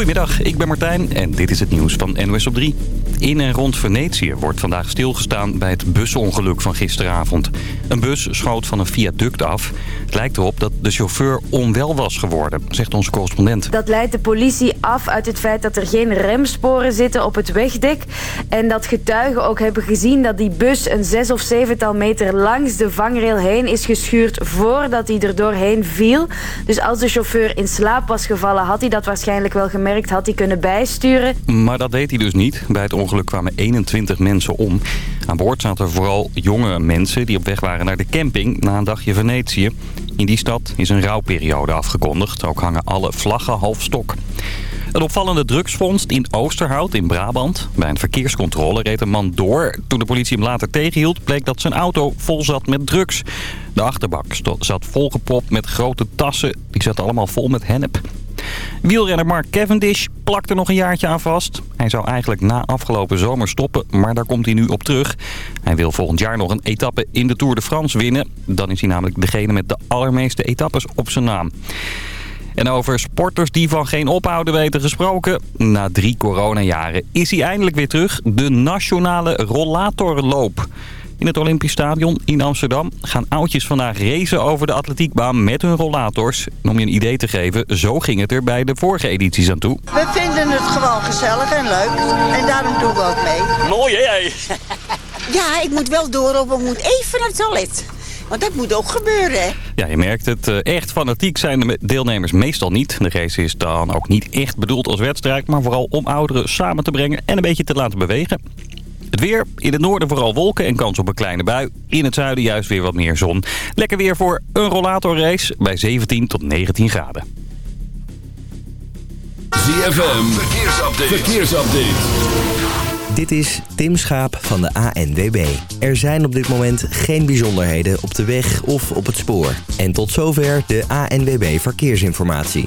Goedemiddag, ik ben Martijn en dit is het nieuws van NOS op 3. In en rond Venetië wordt vandaag stilgestaan bij het busongeluk van gisteravond. Een bus schoot van een viaduct af. Het lijkt erop dat de chauffeur onwel was geworden, zegt onze correspondent. Dat leidt de politie af uit het feit dat er geen remsporen zitten op het wegdek. En dat getuigen ook hebben gezien dat die bus een zes of zevental meter langs de vangrail heen is geschuurd voordat hij er doorheen viel. Dus als de chauffeur in slaap was gevallen had hij dat waarschijnlijk wel gemerkt, had hij kunnen bijsturen. Maar dat deed hij dus niet. Bij het ongeluk kwamen 21 mensen om. Aan boord zaten vooral jonge mensen die op weg waren naar de camping na een dagje Venetië. In die stad is een rouwperiode afgekondigd. Ook hangen alle vlaggen half stok. Een opvallende drugsvondst in Oosterhout in Brabant. Bij een verkeerscontrole reed een man door. Toen de politie hem later tegenhield, bleek dat zijn auto vol zat met drugs. De achterbak zat volgepropt met grote tassen. Die zaten allemaal vol met hennep. Wielrenner Mark Cavendish plakt er nog een jaartje aan vast. Hij zou eigenlijk na afgelopen zomer stoppen, maar daar komt hij nu op terug. Hij wil volgend jaar nog een etappe in de Tour de France winnen. Dan is hij namelijk degene met de allermeeste etappes op zijn naam. En over sporters die van geen ophouden weten gesproken. Na drie coronajaren is hij eindelijk weer terug. De nationale rollatorloop. In het Olympisch Stadion in Amsterdam gaan oudjes vandaag racen over de atletiekbaan met hun rollators. Om je een idee te geven, zo ging het er bij de vorige edities aan toe. We vinden het gewoon gezellig en leuk en daarom doen we ook mee. Mooi hè? Ja, ik moet wel door we moeten even naar het toilet. Want dat moet ook gebeuren, hè? Ja, je merkt het. eh, Echt fanatiek zijn de deelnemers meestal niet. De race is dan ook niet echt bedoeld als wedstrijd... maar vooral om ouderen samen te brengen en een beetje te laten bewegen. Het weer. In het noorden vooral wolken en kans op een kleine bui. In het zuiden juist weer wat meer zon. Lekker weer voor een rollatorrace bij 17 tot 19 graden. ZFM, verkeersupdate. verkeersupdate. Dit is Tim Schaap van de ANWB. Er zijn op dit moment geen bijzonderheden op de weg of op het spoor. En tot zover de ANWB Verkeersinformatie.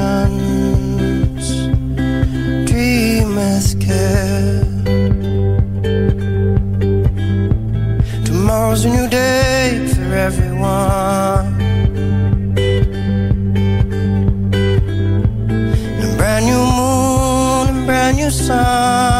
emotions. Dream as care. Tomorrow's a new day for everyone. A brand new moon and brand new sun.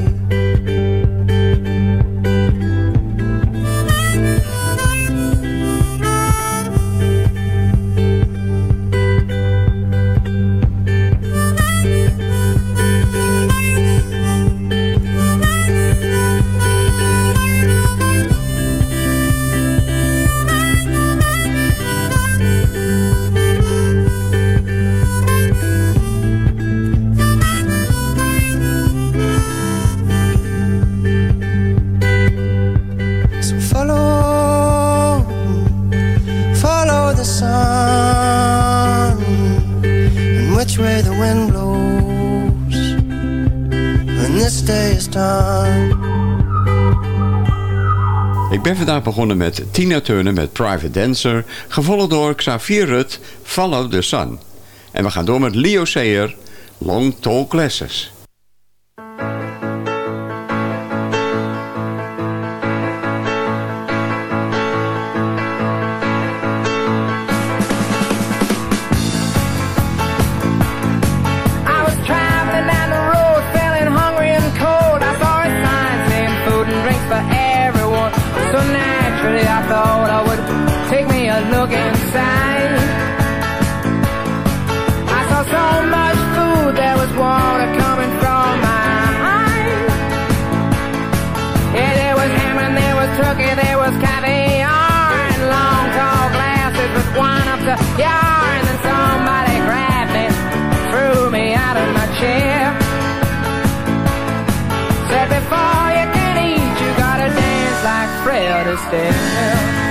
Ik ben vandaag begonnen met Tina Turner met Private Dancer, gevolgd door Xavier Rut, Follow the Sun. En we gaan door met Leo Sayer, Long Tall Glasses. Wine up to yar. And somebody grabbed me, threw me out of my chair. Said before you can eat, you gotta dance like Fred Astaire.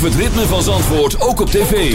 het ritme van Zandvoort ook op tv.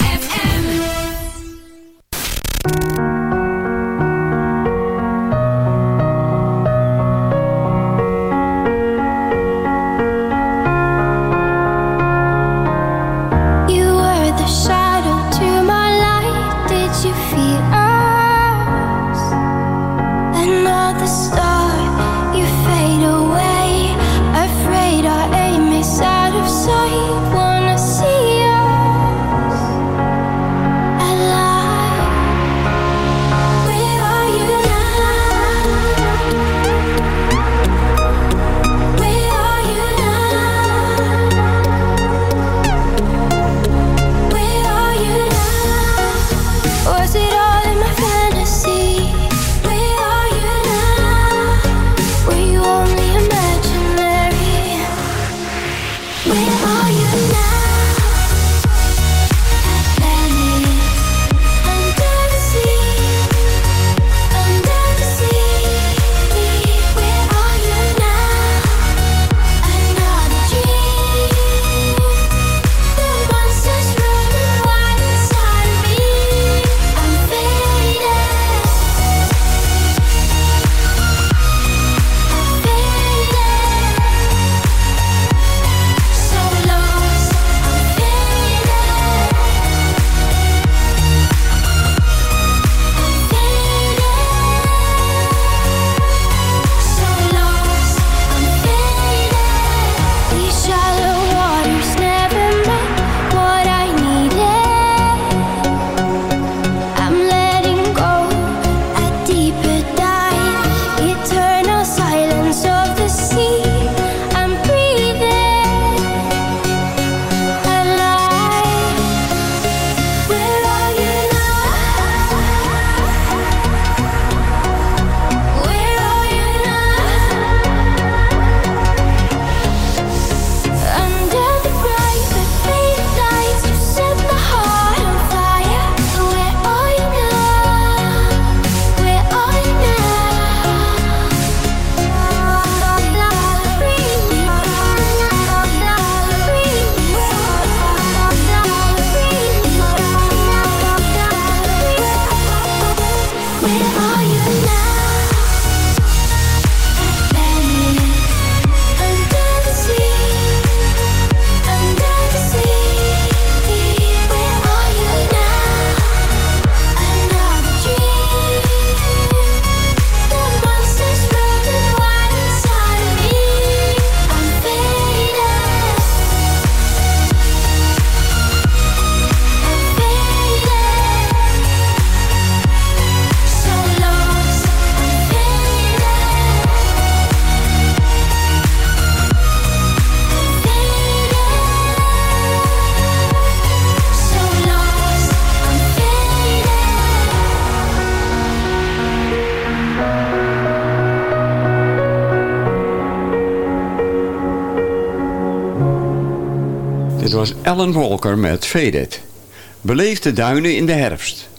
Ellen Walker met Faded. Beleef de duinen in de herfst.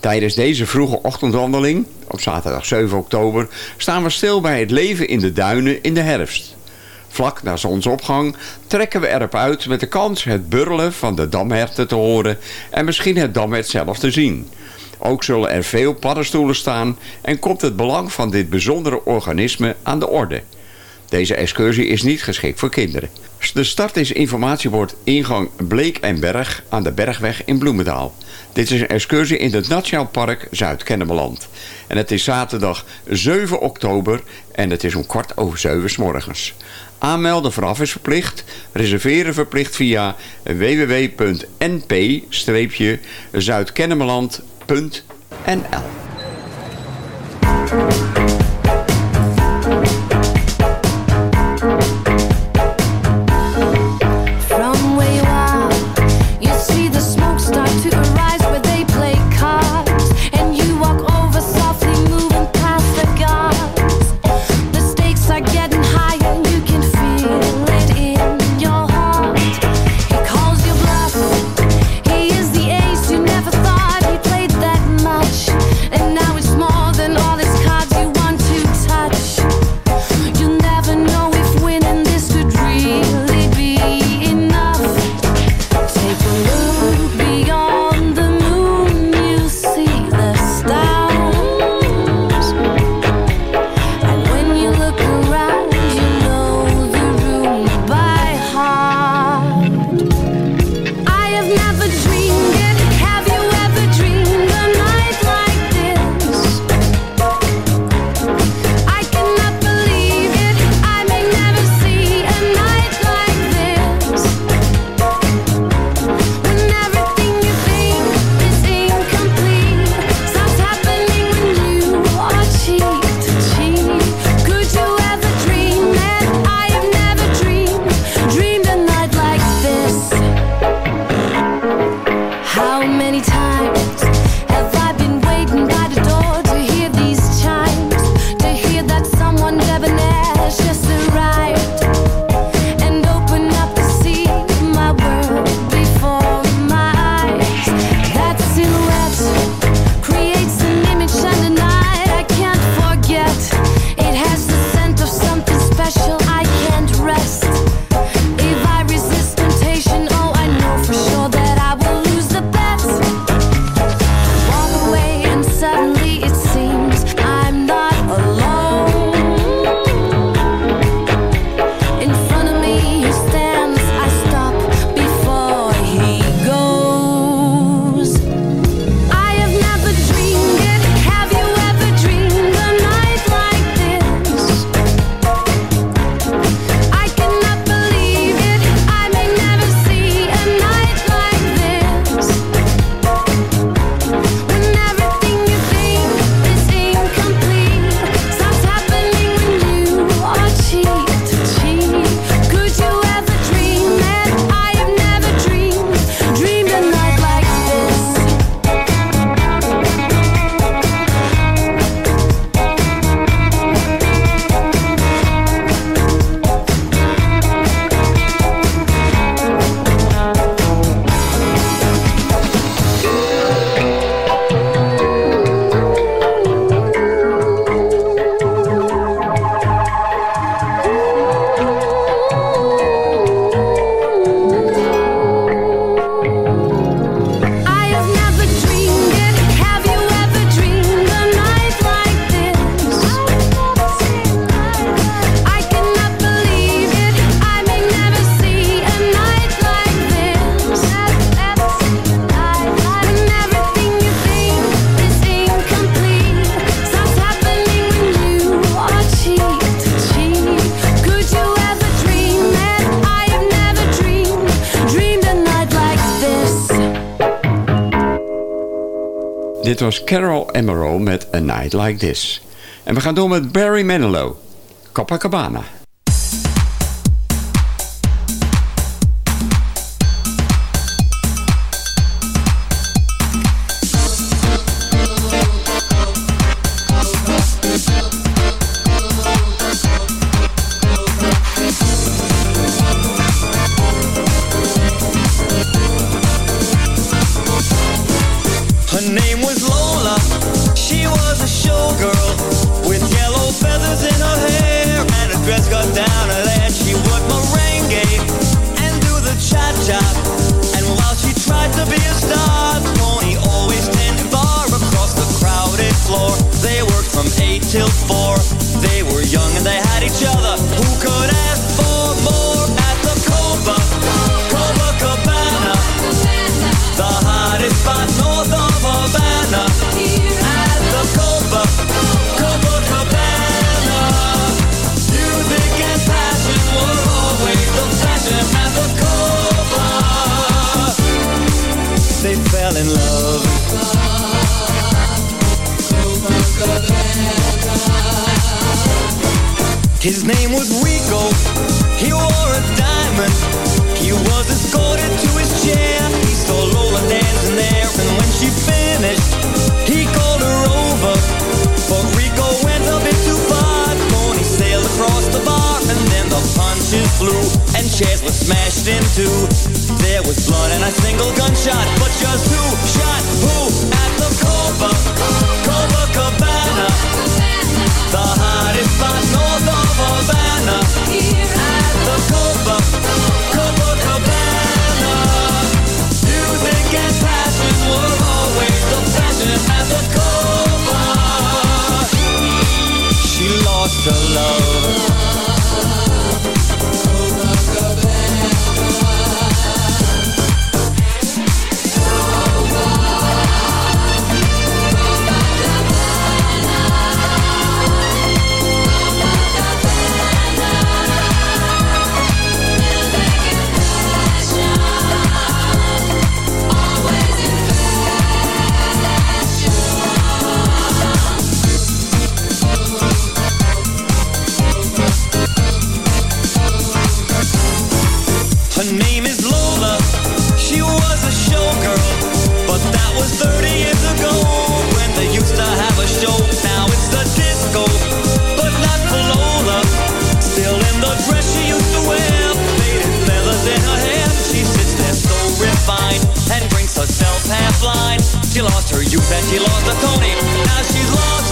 Tijdens deze vroege ochtendwandeling, op zaterdag 7 oktober, staan we stil bij het leven in de duinen in de herfst. Vlak na zonsopgang trekken we erop uit met de kans het burrelen van de damherten te horen en misschien het damhert zelf te zien. Ook zullen er veel paddenstoelen staan en komt het belang van dit bijzondere organisme aan de orde. Deze excursie is niet geschikt voor kinderen. De start is informatiebord ingang Bleek en Berg aan de Bergweg in Bloemendaal. Dit is een excursie in het Nationaal Park Zuid-Kennemerland. En het is zaterdag 7 oktober en het is om kwart over 7 's morgens. Aanmelden vooraf is verplicht. Reserveren verplicht via www.np-zuidkennemerland.nl Like This. En we gaan door met Barry Manilow, Copacabana. till four. That she lost the Tony, now she's lost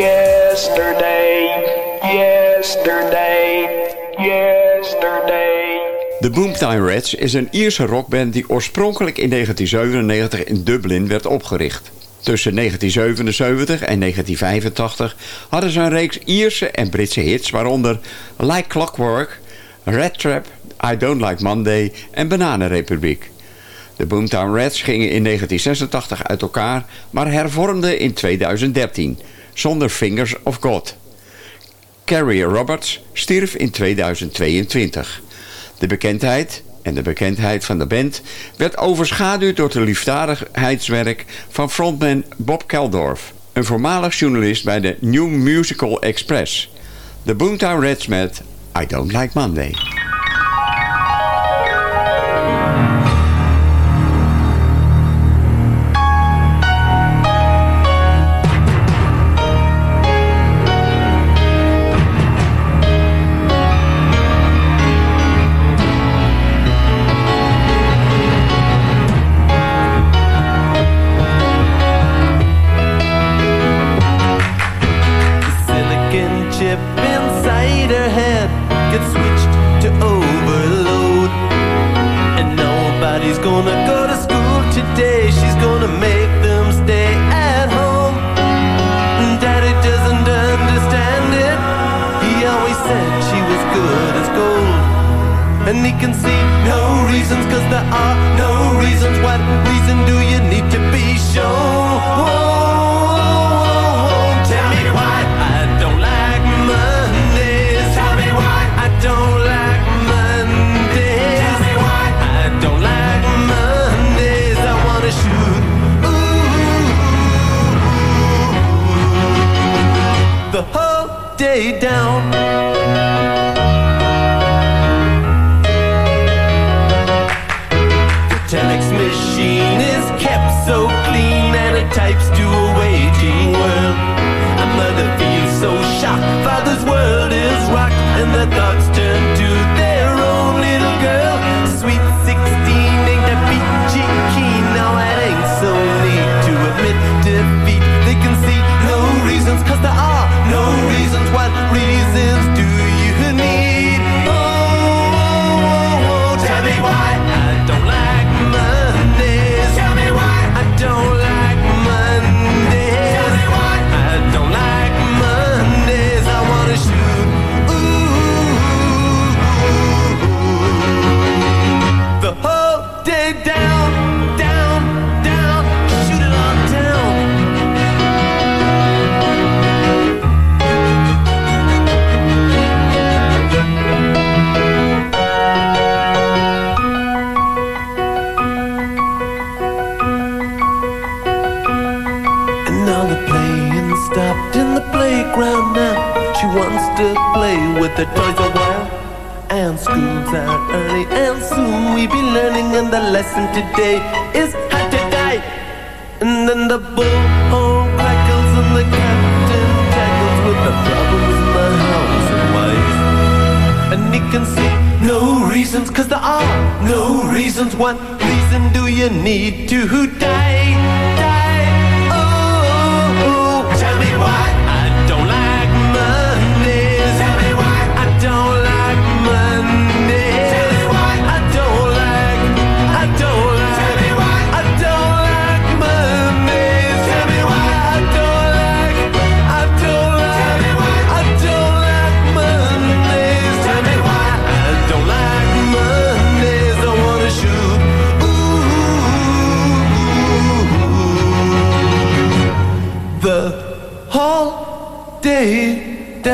Yesterday, yesterday, yesterday. De Boomtime Rats is een Ierse rockband die oorspronkelijk in 1997 in Dublin werd opgericht. Tussen 1977 en 1985 hadden ze een reeks Ierse en Britse hits... waaronder Like Clockwork, Red Trap, I Don't Like Monday en Bananenrepubliek. De Boomtown Reds gingen in 1986 uit elkaar, maar hervormden in 2013, zonder Fingers of God. Carrie Roberts stierf in 2022. De bekendheid en de bekendheid van de band werd overschaduwd door het liefdadigheidswerk van frontman Bob Keldorf, een voormalig journalist bij de New Musical Express. De Boomtown Reds met I Don't Like Monday.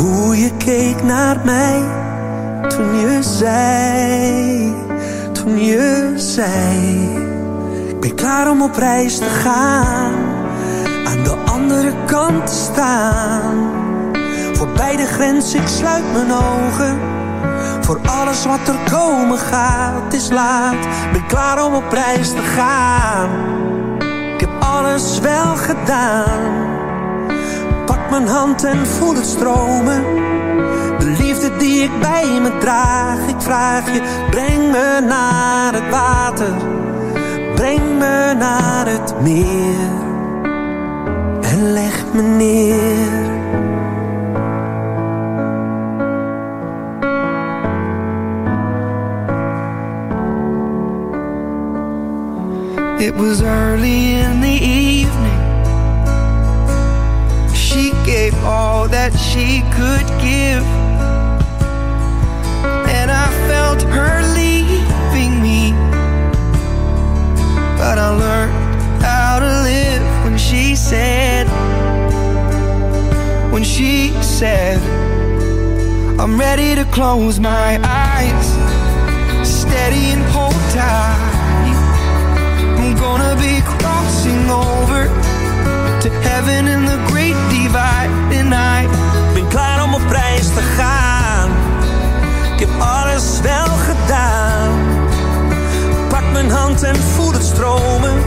hoe je keek naar mij toen je zei, toen je zei. Ik ben klaar om op reis te gaan, aan de andere kant te staan. Voorbij de grens, ik sluit mijn ogen. Voor alles wat er komen gaat, is laat. Ik ben klaar om op reis te gaan. Ik heb alles wel gedaan mijn hand en voel het stromen. De liefde die ik bij me draag, ik vraag je, breng me naar het water. Breng me naar het meer en leg me neer. It was early in the evening all that she could give. And I felt her leaving me. But I learned how to live when she said, when she said, I'm ready to close my eyes, steady and hold tight. I'm gonna be crossing over to heaven in the great divide tonight. ben klaar om op reis te gaan. Ik heb alles wel gedaan. Pak mijn hand en voel het stromen.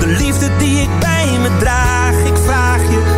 De liefde die ik bij me draag. Ik vraag je,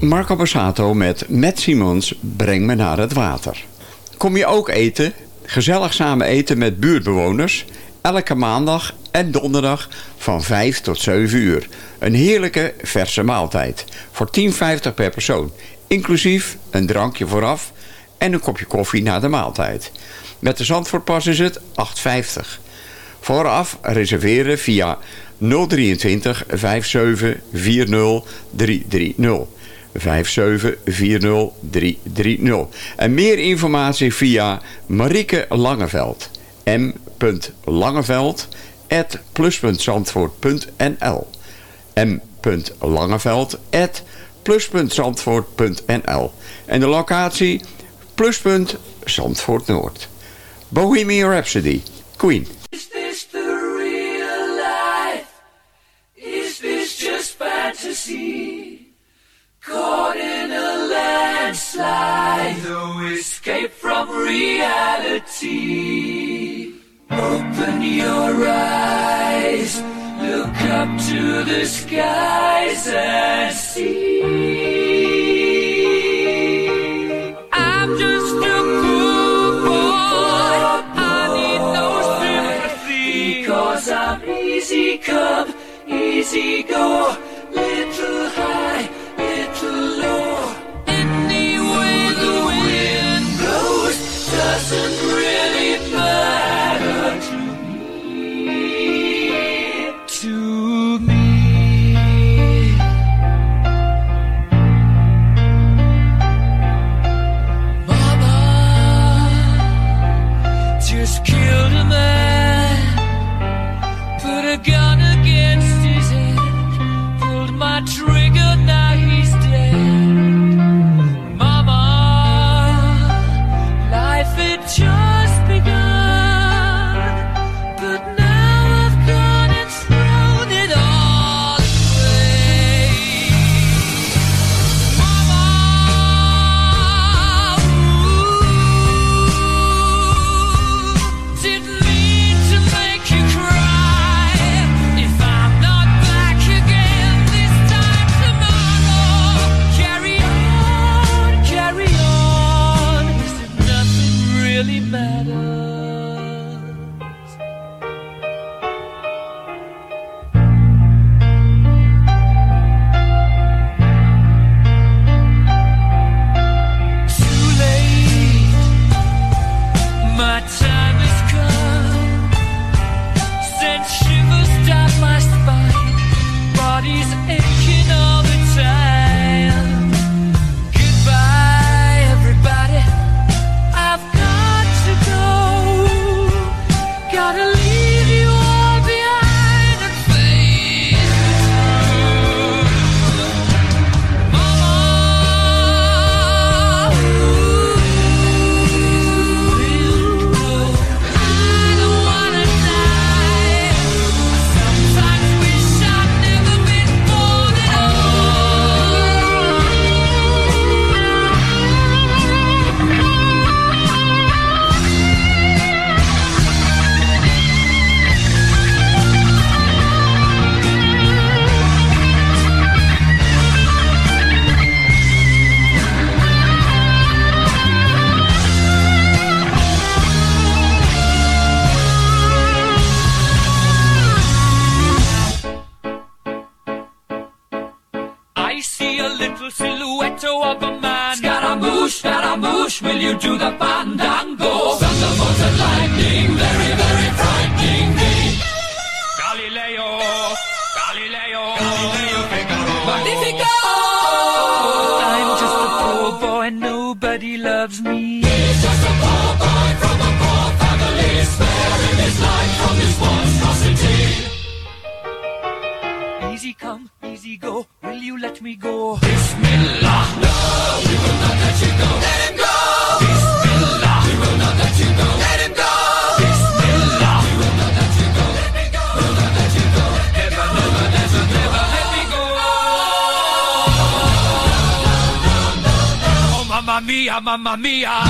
Marco Borsato met Met Simons Breng me naar het water. Kom je ook eten? Gezellig samen eten met buurtbewoners. Elke maandag en donderdag van 5 tot 7 uur. Een heerlijke verse maaltijd. Voor 10,50 per persoon. Inclusief een drankje vooraf en een kopje koffie na de maaltijd. Met de Zandvoortpas is het 8,50. Vooraf reserveren via 023 57 40 330. 57 330. En meer informatie via Marieke Langeveld. m.langeveld at plus.zandvoort.nl m.langeveld at plus.zandvoort.nl En de locatie pluspunt Zandvoort Noord. Bohemian Rhapsody, Queen. Is this the real life? Is this just fantasy? Caught in a landslide, no escape from reality. Open your eyes, look up to the skies and see. I'm just a poor boy. I need no sympathy. Cause I'm easy come, easy go. Little high, Mamma mia!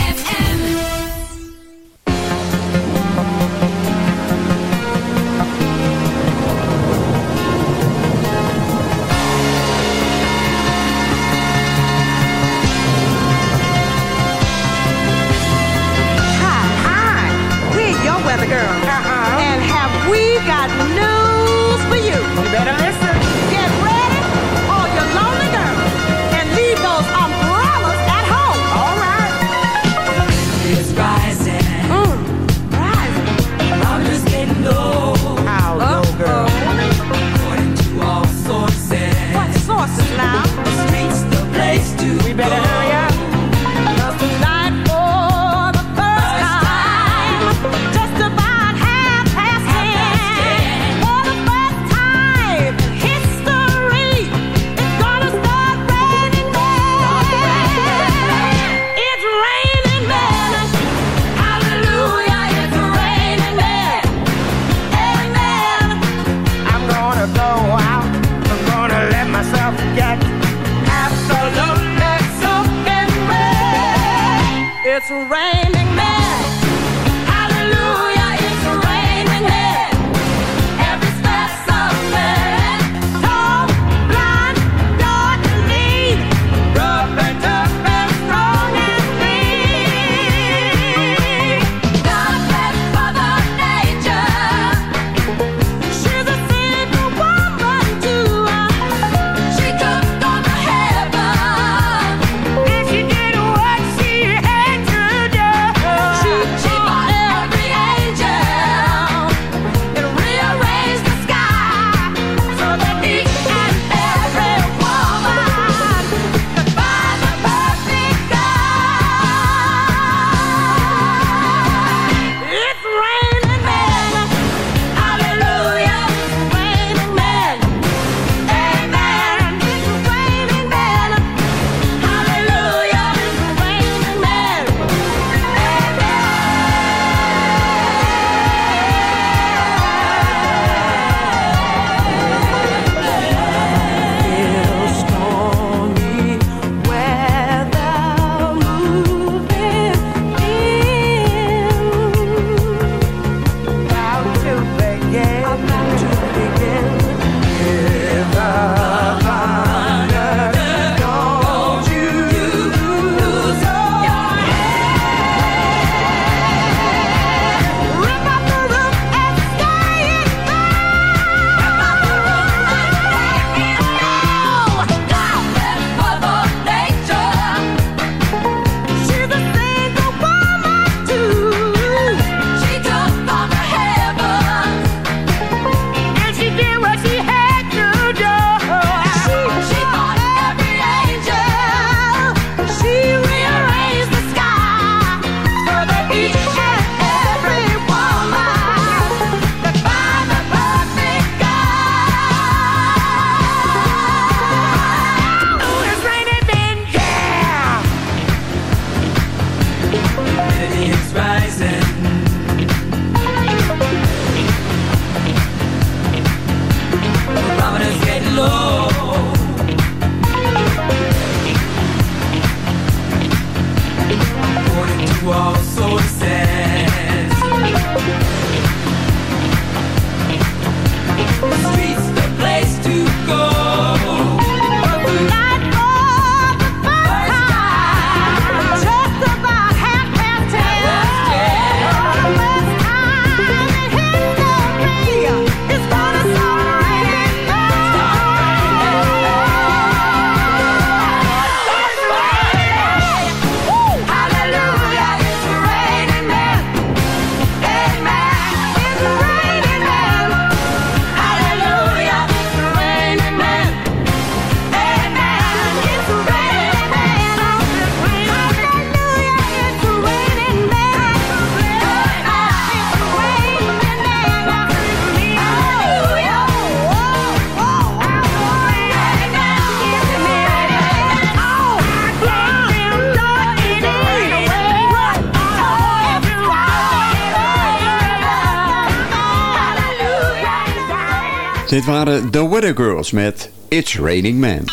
Girls met It's Raining Man.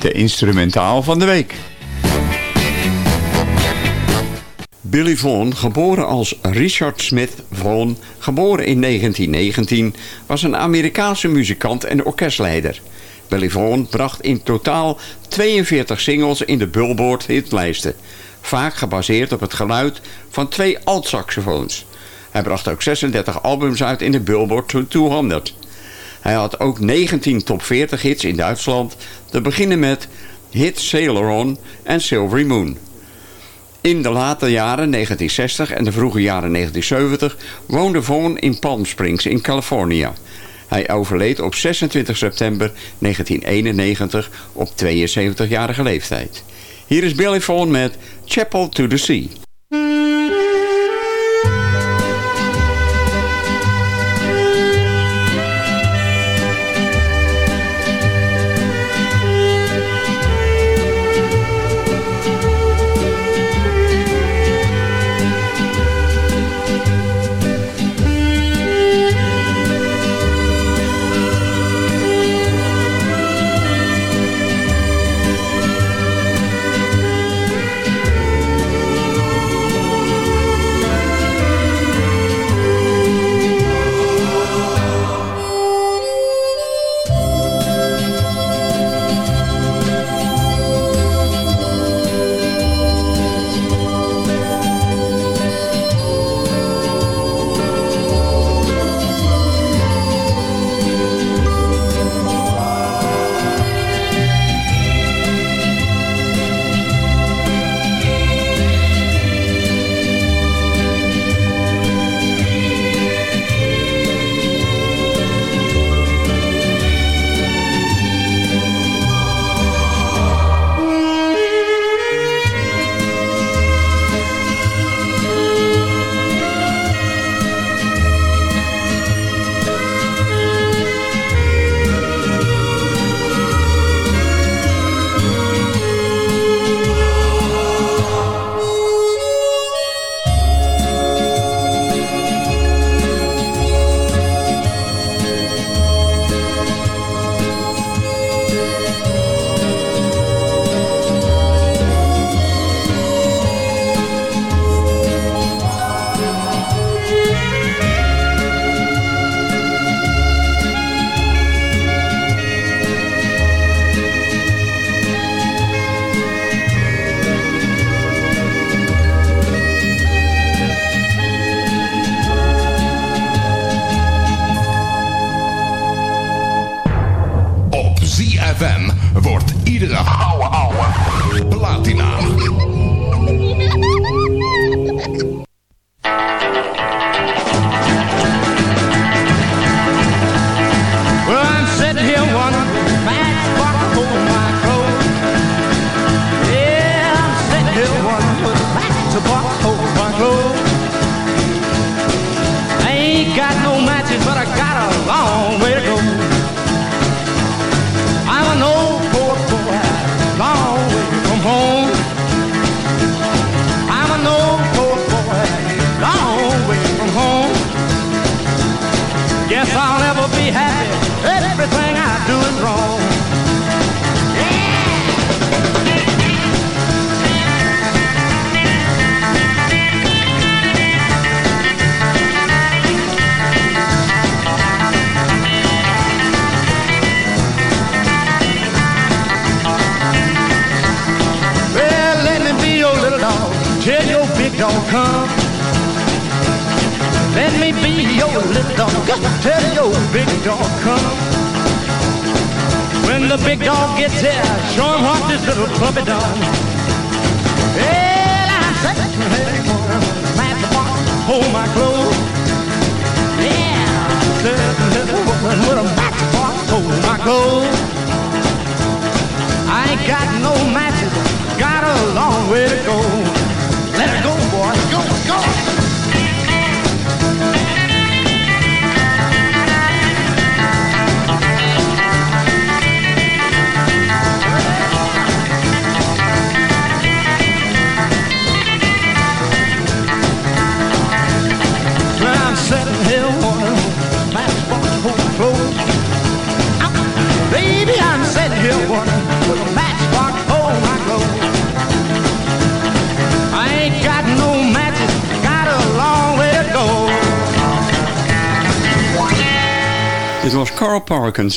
De instrumentaal van de week. Billy Vaughan, geboren als Richard Smith Vaughan, geboren in 1919, was een Amerikaanse muzikant en orkestleider. Billy Vaughan bracht in totaal 42 singles in de Billboard hitlijsten, vaak gebaseerd op het geluid van twee altsaxofoons. Hij bracht ook 36 albums uit in de Billboard 200. Hij had ook 19 top 40 hits in Duitsland, te beginnen met Hit Sailor On en Silvery Moon. In de late jaren 1960 en de vroege jaren 1970 woonde Vaughan in Palm Springs in Californië. Hij overleed op 26 september 1991 op 72-jarige leeftijd. Hier is Billy Vaughan met Chapel to the Sea.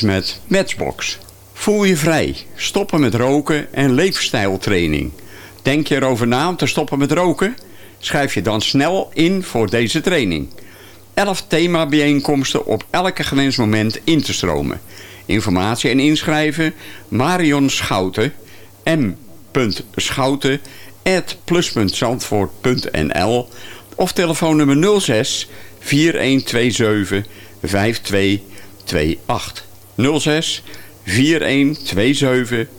Met Matchbox. Voel je vrij. Stoppen met roken en leefstijltraining. Denk je erover na om te stoppen met roken? Schrijf je dan snel in voor deze training. Elf thema bijeenkomsten op elke gewenst moment in te stromen. Informatie en inschrijven Marion Schouten, m.schouten, at plus.zandvoort.nl of telefoonnummer 06 4127 52 28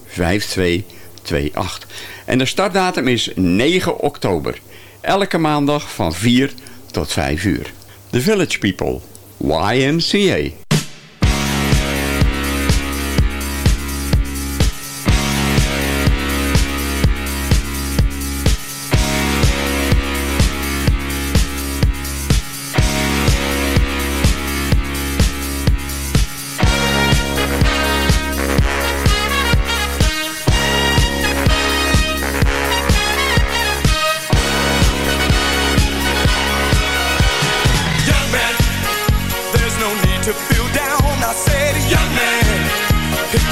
5228. En de startdatum is 9 oktober. Elke maandag van 4 tot 5 uur. The Village People, YMCA.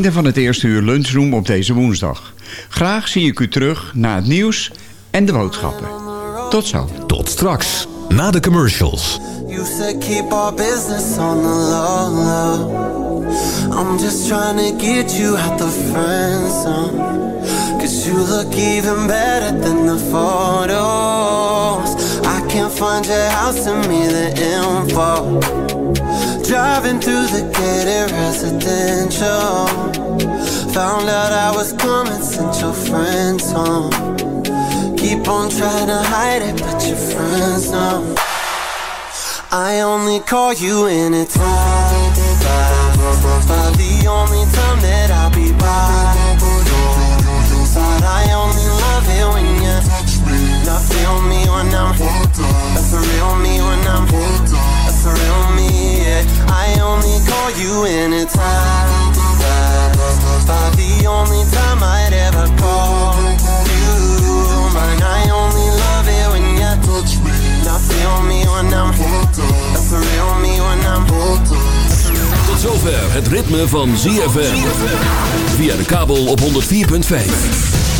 Einde van het eerste uur lunchroom op deze woensdag. Graag zie ik u terug na het nieuws en de boodschappen. Tot zo. Tot straks, na de commercials. You said keep our business on the low, low. I'm just trying to get you out the friend zone. Cause you look even better than the photos. I can't find your house and me the info. Driving through the gated residential. Found out I was coming, sent your friends home. Keep on trying to hide it, but your friends know. I only call you in it's the only time that I'll be by. I only love it when you touch me. Not feel me when I'm That's the real me when I'm That's the real I only call you five, five, the only time I'd ever call you mine. I only love it when you touch me. Not feel me when I'm That's the real me when I'm Tot zover het ritme van ZFM. Via de kabel op 104.5.